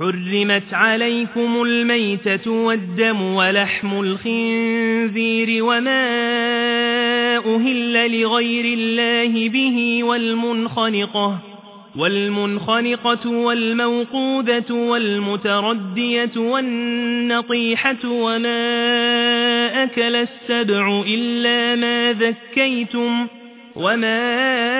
حرمت عليكم الميتة والدم ولحم الخنزير وما أهل لغير الله به والمنخنقة والمنخنقة والموقوذة والمتردية والنطيحة وما أكل السبع إلا ما ذكيتم وما أكل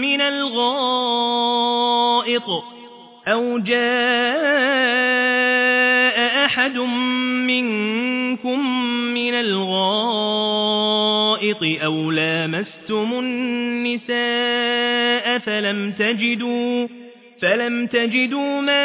من الغائط أو جاء أحد منكم من الغائط أو لامستم النساء فلم تجدوا فلم تجدوا ماء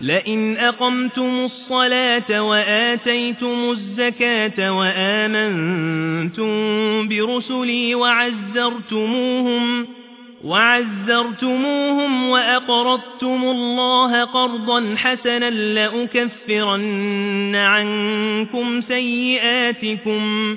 لئن أقمتم الصلاة وآتيتم الزكاة وآمنتم برسلي وعزرتموهم وعزرتموهم وأقرضتم الله قرضا حسنا لأكفرن عنكم سيئاتكم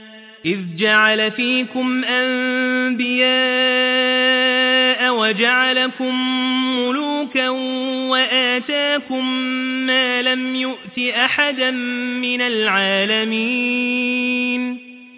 إذ جعل فيكم أنبياء وجعلكم ملوكا وآتاكم ما لم يؤت أحدا من العالمين.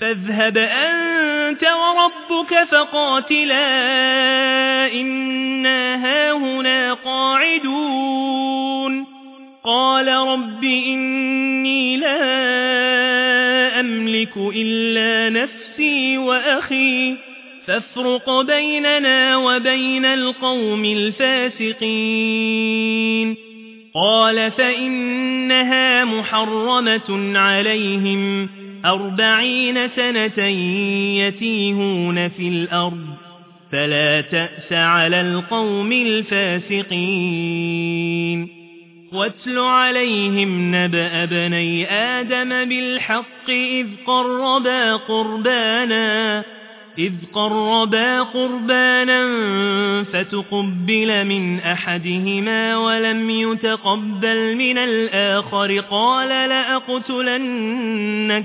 فاذهب أنت وربك فقاتلا إنا هاهنا قاعدون. قال رب إني لا أملك إلا نفسي وأخي فافرق بيننا وبين القوم الفاسقين. قال فإنها محرمة عليهم أربعين سنة يتيهون في الأرض فلا تأس على القوم الفاسقين. واتل عليهم نبأ بني آدم بالحق إذ قربا قربانا إذ قربا قربانا فتقبل من أحدهما ولم يتقبل من الآخر قال لأقتلنك.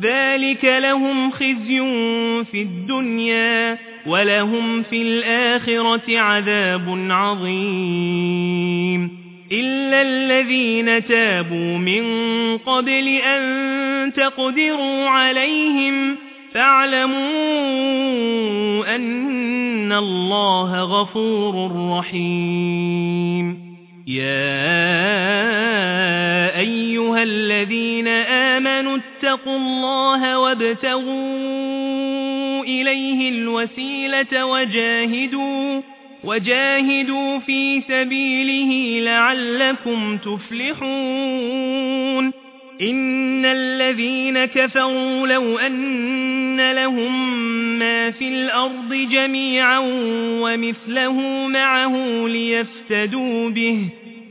ذلك لهم خزي في الدنيا ولهم في الآخرة عذاب عظيم إلا الذين تابوا من قبل أن تقدروا عليهم فاعلموا أن الله غفور رحيم يا أيها الذين آمنوا اتقوا الله وابتغوا إليه الوسيلة وجاهدوا وجاهدوا في سبيله لعلكم تفلحون. إن الذين كفروا لو أن لهم ما في الأرض جميعا ومثله معه ليفتدوا به.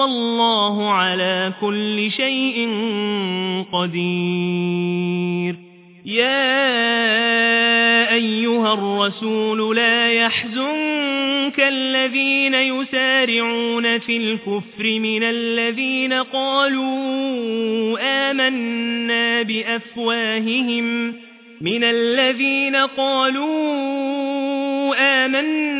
والله على كل شيء قدير. يا أيها الرسول لا يحزنك الذين يسارعون في الكفر من الذين قالوا آمنا بأفواههم. من الذين قالوا آمنا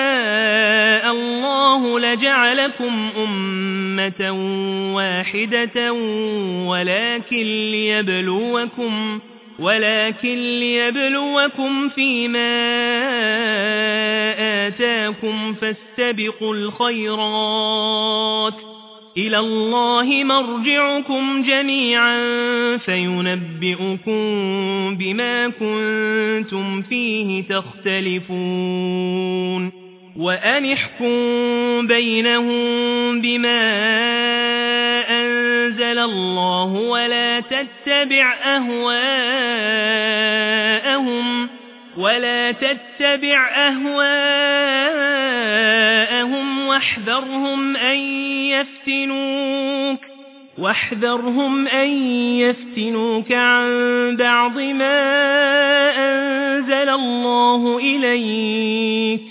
الله لجعلكم أمة واحدة ولكن ليبلوكم ولكن ليبلوكم فيما آتاكم فاستبقوا الخيرات. إلى الله مرجعكم جميعا فينبئكم بما كنتم فيه تختلفون. وأنحكم بينهم بما أنزل الله ولا تتبع أهواءهم ولا تتبع أهواءهم واحذرهم أن يفتنوك واحذرهم أن يفتنوك عن بعض ما أنزل الله إليك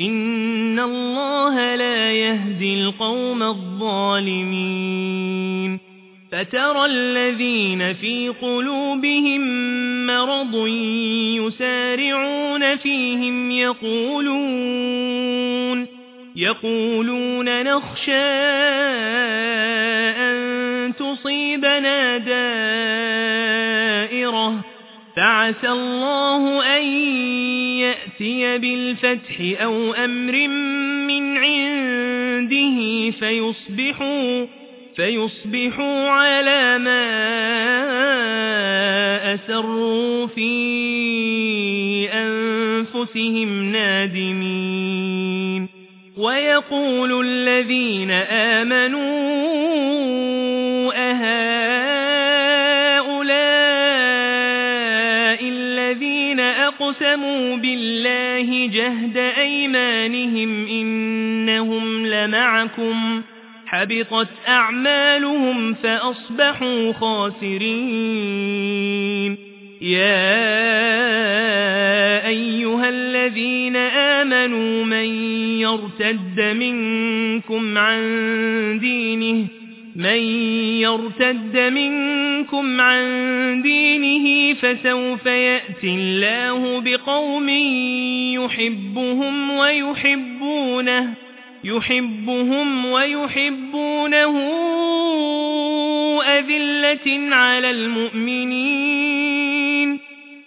إن الله لا يهدي القوم الظالمين فترى الذين في قلوبهم مرض يسارعون فيهم يقولون يقولون نخشى أن تصيبنا دائرة فعسى الله أن بالفتح أو أمر من عنده فيصبحوا فيصبحوا على ما أسروا في أنفسهم نادمين. ويقول الذين آمنوا أهؤلاء الذين أقسموا بالله جهد أيمانهم إنهم لمعكم حبطت أعمالهم فأصبحوا خاسرين. يا أيها الذين آمنوا من يرتد منكم عن دينه من يرتد منكم عن دينه فسوف يأتي الله بقوم يحبهم ويحبونه يحبهم ويحبونه أذلة على المؤمنين.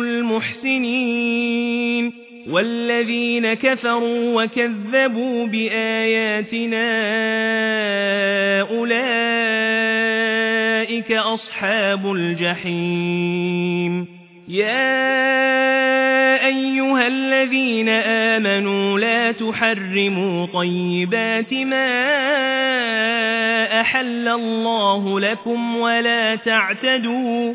المحسنين والذين كفروا وكذبوا بآياتنا أولئك أصحاب الجحيم يا أيها الذين آمنوا لا تحرموا طيبات ما أحل الله لكم ولا تعتدوا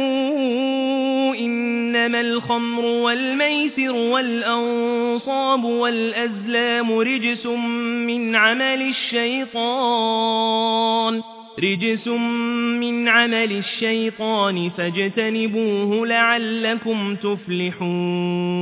إنما الخمر والميسر والأنصاب والأزلام رجس من عمل الشيطان. رجس من عمل الشيطان فاجتنبوه لعلكم تفلحون.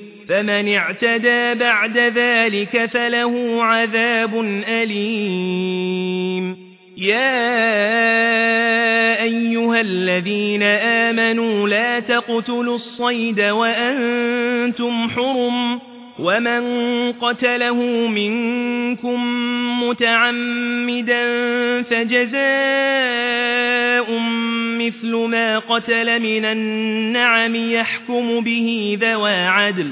فمن اعتدى بعد ذلك فله عذاب أليم. يا أيها الذين آمنوا لا تقتلوا الصيد وأنتم حرم ومن قتله منكم متعمدا فجزاء مثل ما قتل من النعم يحكم به ذوى عدل.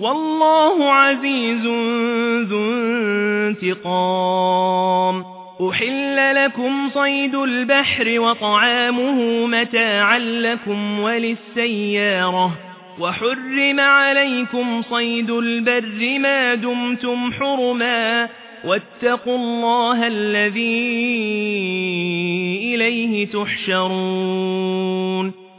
والله عزيز ذو انتقام. أحل لكم صيد البحر وطعامه متاعا لكم وللسيارة. وحرم عليكم صيد البر ما دمتم حرما. واتقوا الله الذي إليه تحشرون.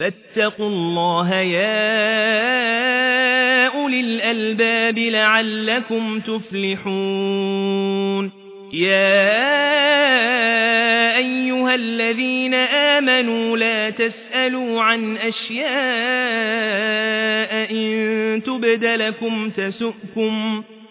فاتقوا الله يا أولي الألباب لعلكم تفلحون. يا أيها الذين آمنوا لا تسألوا عن أشياء إن تبد لكم تسؤكم.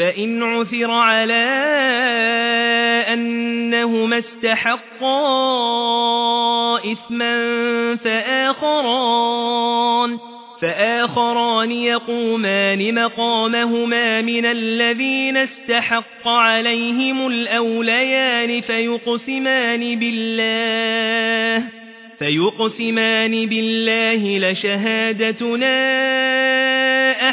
فإن عثر على أنهما استحقا إثما فآخران فآخران يقومان مقامهما من الذين استحق عليهم الأوليان فيقسمان بالله فيقسمان بالله لشهادتنا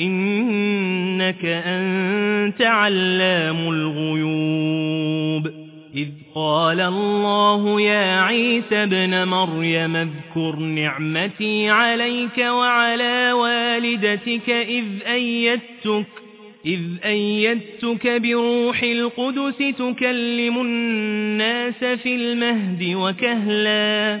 إنك أنت علام الغيوب. إذ قال الله يا عيسى ابن مريم اذكر نعمتي عليك وعلى والدتك إذ أيدتك إذ أيدتك بروح القدس تكلم الناس في المهد وكهلا.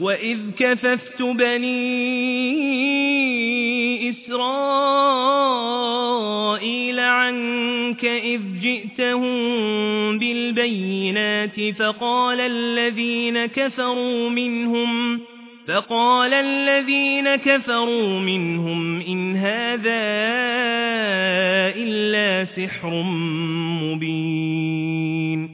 وإذ كففت بني إسرائيل عنك إذ جئتهم بالبينات فقال الذين كفروا منهم فقال الذين كفروا منهم إن هذا إلا سحر مبين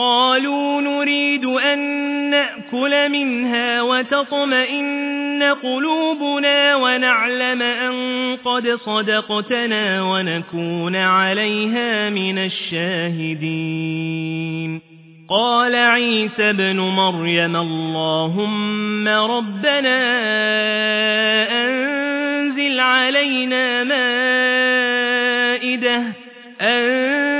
قالوا نريد أن نأكل منها وتطمئن قلوبنا ونعلم أن قد صدقتنا ونكون عليها من الشاهدين. قال عيسى بن مريم اللهم ربنا أنزل علينا مائدة أنزل